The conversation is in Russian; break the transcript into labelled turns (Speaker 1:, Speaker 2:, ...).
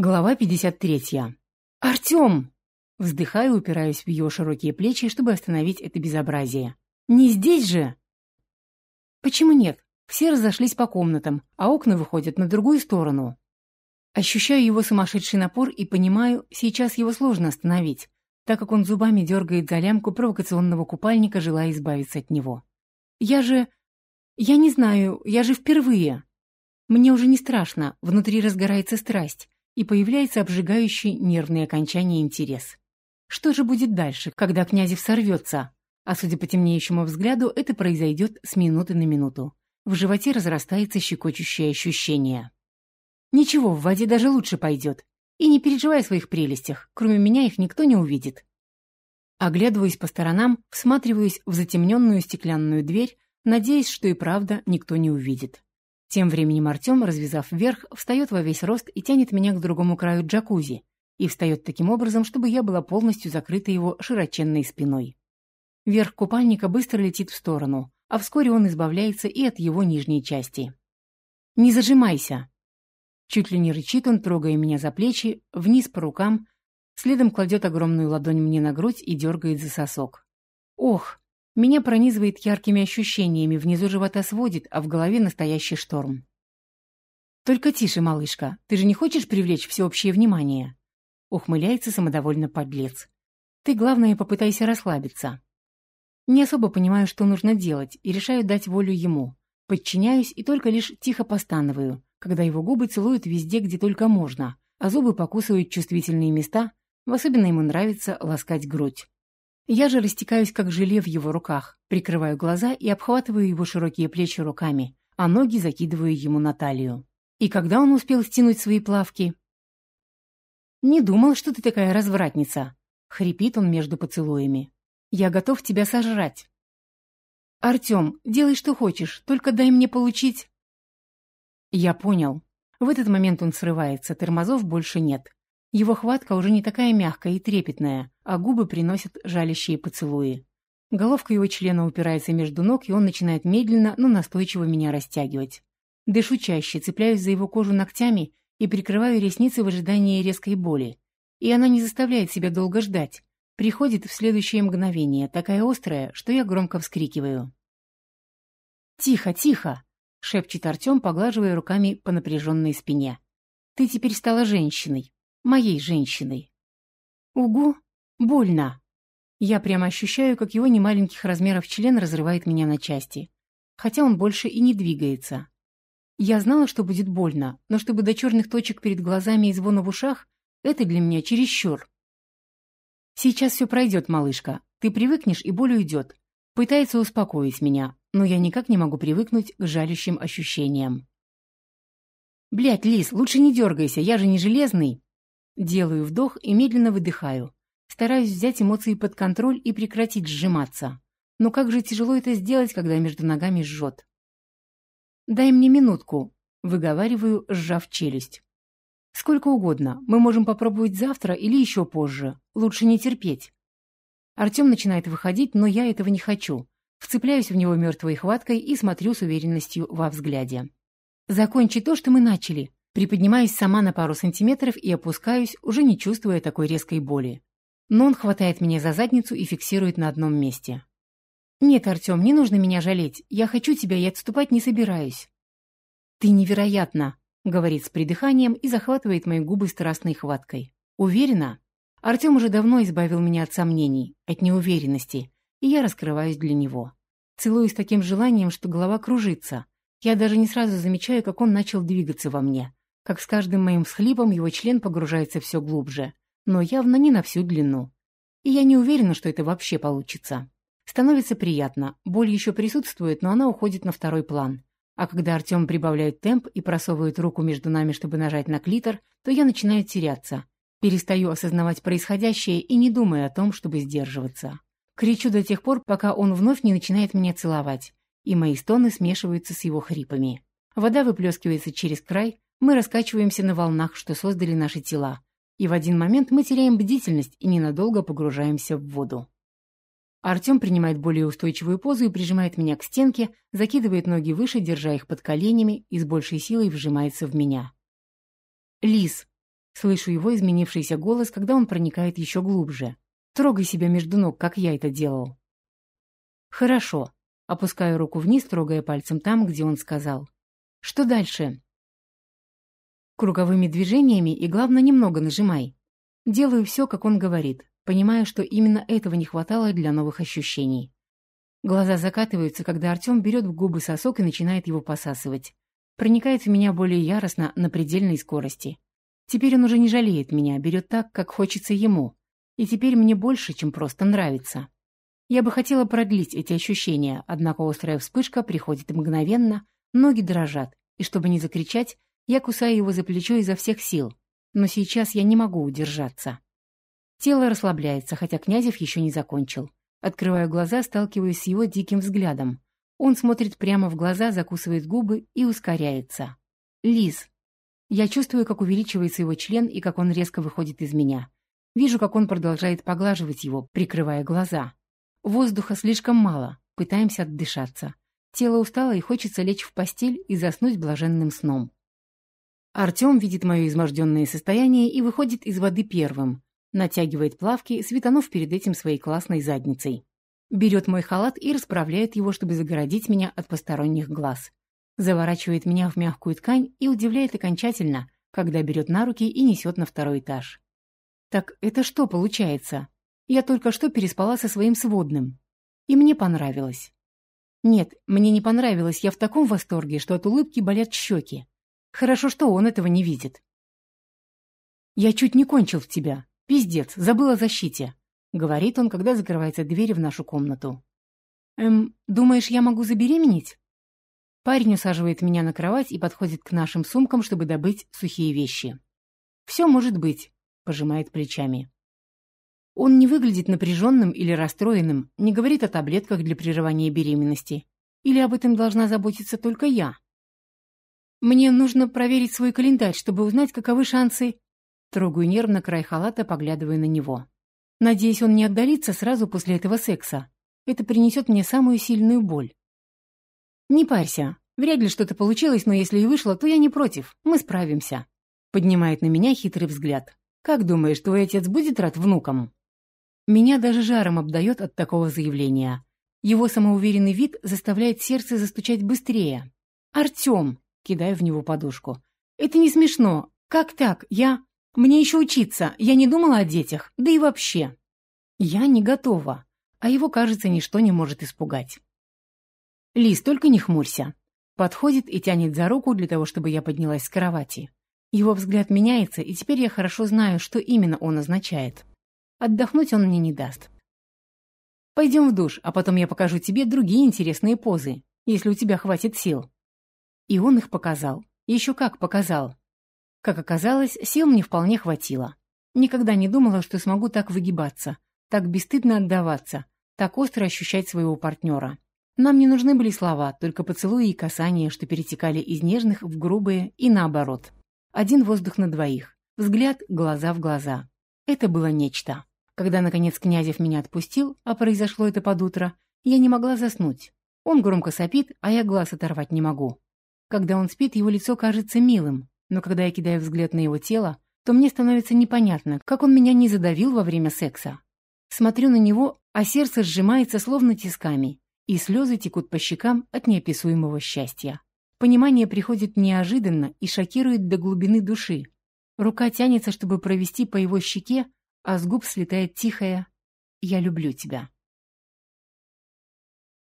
Speaker 1: Глава 53. «Артем!» Вздыхаю, упираюсь в ее широкие плечи, чтобы остановить это безобразие. «Не здесь же!» «Почему нет? Все разошлись по комнатам, а окна выходят на другую сторону». Ощущаю его сумасшедший напор и понимаю, сейчас его сложно остановить, так как он зубами дергает за лямку провокационного купальника, желая избавиться от него. «Я же... Я не знаю, я же впервые!» Мне уже не страшно, внутри разгорается страсть и появляется обжигающий нервный окончание интерес. Что же будет дальше, когда Князев сорвется? А судя по темнеющему взгляду, это произойдет с минуты на минуту. В животе разрастается щекочущее ощущение. Ничего, в воде даже лучше пойдет. И не переживай о своих прелестях, кроме меня их никто не увидит. Оглядываясь по сторонам, всматриваюсь в затемненную стеклянную дверь, надеясь, что и правда никто не увидит. Тем временем Артем, развязав вверх, встает во весь рост и тянет меня к другому краю джакузи, и встает таким образом, чтобы я была полностью закрыта его широченной спиной. Верх купальника быстро летит в сторону, а вскоре он избавляется и от его нижней части. «Не зажимайся!» Чуть ли не рычит он, трогая меня за плечи, вниз по рукам, следом кладет огромную ладонь мне на грудь и дергает за сосок. «Ох!» Меня пронизывает яркими ощущениями, внизу живота сводит, а в голове настоящий шторм. «Только тише, малышка, ты же не хочешь привлечь всеобщее внимание?» Ухмыляется самодовольно подлец. «Ты, главное, попытайся расслабиться». Не особо понимаю, что нужно делать, и решаю дать волю ему. Подчиняюсь и только лишь тихо постановую, когда его губы целуют везде, где только можно, а зубы покусывают чувствительные места, в особенно ему нравится ласкать грудь. Я же растекаюсь, как желе в его руках, прикрываю глаза и обхватываю его широкие плечи руками, а ноги закидываю ему на талию. И когда он успел стянуть свои плавки? «Не думал, что ты такая развратница», — хрипит он между поцелуями. «Я готов тебя сожрать». «Артем, делай, что хочешь, только дай мне получить...» Я понял. В этот момент он срывается, тормозов больше нет. Его хватка уже не такая мягкая и трепетная, а губы приносят жалящие поцелуи. Головка его члена упирается между ног, и он начинает медленно, но настойчиво меня растягивать. Дышу чаще, цепляюсь за его кожу ногтями и прикрываю ресницы в ожидании резкой боли. И она не заставляет себя долго ждать. Приходит в следующее мгновение, такая острая, что я громко вскрикиваю. «Тихо, тихо!» — шепчет Артем, поглаживая руками по напряженной спине. «Ты теперь стала женщиной моей женщиной. Угу, больно. Я прямо ощущаю, как его немаленьких размеров член разрывает меня на части. Хотя он больше и не двигается. Я знала, что будет больно, но чтобы до черных точек перед глазами и звона в ушах, это для меня чересчур. Сейчас все пройдет, малышка. Ты привыкнешь, и боль уйдет. Пытается успокоить меня, но я никак не могу привыкнуть к жалящим ощущениям. Блядь, Лис, лучше не дергайся, я же не железный. Делаю вдох и медленно выдыхаю. Стараюсь взять эмоции под контроль и прекратить сжиматься. Но как же тяжело это сделать, когда между ногами жжет. «Дай мне минутку», — выговариваю, сжав челюсть. «Сколько угодно. Мы можем попробовать завтра или еще позже. Лучше не терпеть». Артем начинает выходить, но я этого не хочу. Вцепляюсь в него мертвой хваткой и смотрю с уверенностью во взгляде. «Закончи то, что мы начали», Приподнимаюсь сама на пару сантиметров и опускаюсь, уже не чувствуя такой резкой боли. Но он хватает меня за задницу и фиксирует на одном месте. «Нет, Артем, не нужно меня жалеть. Я хочу тебя и отступать не собираюсь». «Ты невероятна», — говорит с придыханием и захватывает мои губы страстной хваткой. «Уверена?» Артем уже давно избавил меня от сомнений, от неуверенности, и я раскрываюсь для него. Целую с таким желанием, что голова кружится. Я даже не сразу замечаю, как он начал двигаться во мне как с каждым моим всхлипом его член погружается все глубже, но явно не на всю длину. И я не уверена, что это вообще получится. Становится приятно, боль еще присутствует, но она уходит на второй план. А когда Артем прибавляет темп и просовывает руку между нами, чтобы нажать на клитор, то я начинаю теряться. Перестаю осознавать происходящее и не думаю о том, чтобы сдерживаться. Кричу до тех пор, пока он вновь не начинает меня целовать, и мои стоны смешиваются с его хрипами. Вода выплескивается через край, мы раскачиваемся на волнах, что создали наши тела, и в один момент мы теряем бдительность и ненадолго погружаемся в воду. Артем принимает более устойчивую позу и прижимает меня к стенке, закидывает ноги выше, держа их под коленями, и с большей силой вжимается в меня. «Лис!» Слышу его изменившийся голос, когда он проникает еще глубже. Трогай себя между ног, как я это делал. Хорошо. Опускаю руку вниз, трогая пальцем там, где он сказал. Что дальше? Круговыми движениями и, главное, немного нажимай. Делаю все, как он говорит, понимая, что именно этого не хватало для новых ощущений. Глаза закатываются, когда Артем берет в губы сосок и начинает его посасывать. Проникает в меня более яростно, на предельной скорости. Теперь он уже не жалеет меня, берет так, как хочется ему. И теперь мне больше, чем просто нравится. Я бы хотела продлить эти ощущения, однако острая вспышка приходит мгновенно, ноги дрожат, и чтобы не закричать, я кусаю его за плечо изо всех сил. Но сейчас я не могу удержаться. Тело расслабляется, хотя Князев еще не закончил. Открываю глаза, сталкиваюсь с его диким взглядом. Он смотрит прямо в глаза, закусывает губы и ускоряется. Лиз. Я чувствую, как увеличивается его член и как он резко выходит из меня. Вижу, как он продолжает поглаживать его, прикрывая глаза. Воздуха слишком мало, пытаемся отдышаться. Тело устало и хочется лечь в постель и заснуть блаженным сном. Артем видит мое изможденное состояние и выходит из воды первым. Натягивает плавки, светанув перед этим своей классной задницей. Берет мой халат и расправляет его, чтобы загородить меня от посторонних глаз заворачивает меня в мягкую ткань и удивляет окончательно, когда берет на руки и несет на второй этаж. Так это что получается? Я только что переспала со своим сводным. И мне понравилось. Нет, мне не понравилось, я в таком восторге, что от улыбки болят щеки. Хорошо, что он этого не видит. «Я чуть не кончил в тебя. Пиздец, забыл о защите», — говорит он, когда закрывается дверь в нашу комнату. «Эм, думаешь, я могу забеременеть?» Парень усаживает меня на кровать и подходит к нашим сумкам, чтобы добыть сухие вещи. «Все может быть», — пожимает плечами. Он не выглядит напряженным или расстроенным, не говорит о таблетках для прерывания беременности. Или об этом должна заботиться только я? Мне нужно проверить свой календарь, чтобы узнать, каковы шансы. Трогаю нервно край халата, поглядывая на него. Надеюсь, он не отдалится сразу после этого секса. Это принесет мне самую сильную боль. «Не парься. Вряд ли что-то получилось, но если и вышло, то я не против. Мы справимся». Поднимает на меня хитрый взгляд. «Как думаешь, твой отец будет рад внукам?» Меня даже жаром обдает от такого заявления. Его самоуверенный вид заставляет сердце застучать быстрее. «Артем!» — кидаю в него подушку. «Это не смешно. Как так? Я... Мне еще учиться. Я не думала о детях. Да и вообще». Я не готова. А его, кажется, ничто не может испугать. «Лиз, только не хмурься». Подходит и тянет за руку для того, чтобы я поднялась с кровати. Его взгляд меняется, и теперь я хорошо знаю, что именно он означает. Отдохнуть он мне не даст. Пойдем в душ, а потом я покажу тебе другие интересные позы, если у тебя хватит сил. И он их показал. Еще как показал. Как оказалось, сил мне вполне хватило. Никогда не думала, что смогу так выгибаться, так бесстыдно отдаваться, так остро ощущать своего партнера. Нам не нужны были слова, только поцелуи и касания, что перетекали из нежных в грубые и наоборот. Один воздух на двоих, взгляд глаза в глаза. Это было нечто. Когда, наконец, Князев меня отпустил, а произошло это под утро, я не могла заснуть. Он громко сопит, а я глаз оторвать не могу. Когда он спит, его лицо кажется милым, но когда я кидаю взгляд на его тело, то мне становится непонятно, как он меня не задавил во время секса. Смотрю на него, а сердце сжимается словно тисками и слезы текут по щекам от неописуемого счастья. Понимание приходит неожиданно и шокирует до глубины души. Рука тянется, чтобы провести по его щеке, а с губ слетает тихое «Я люблю тебя».